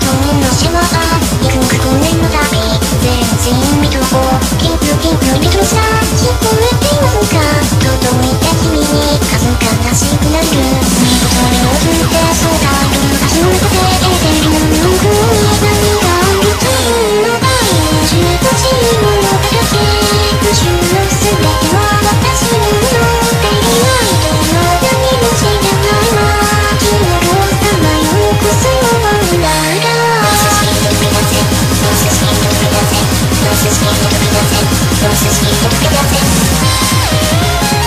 tú no 知識とってません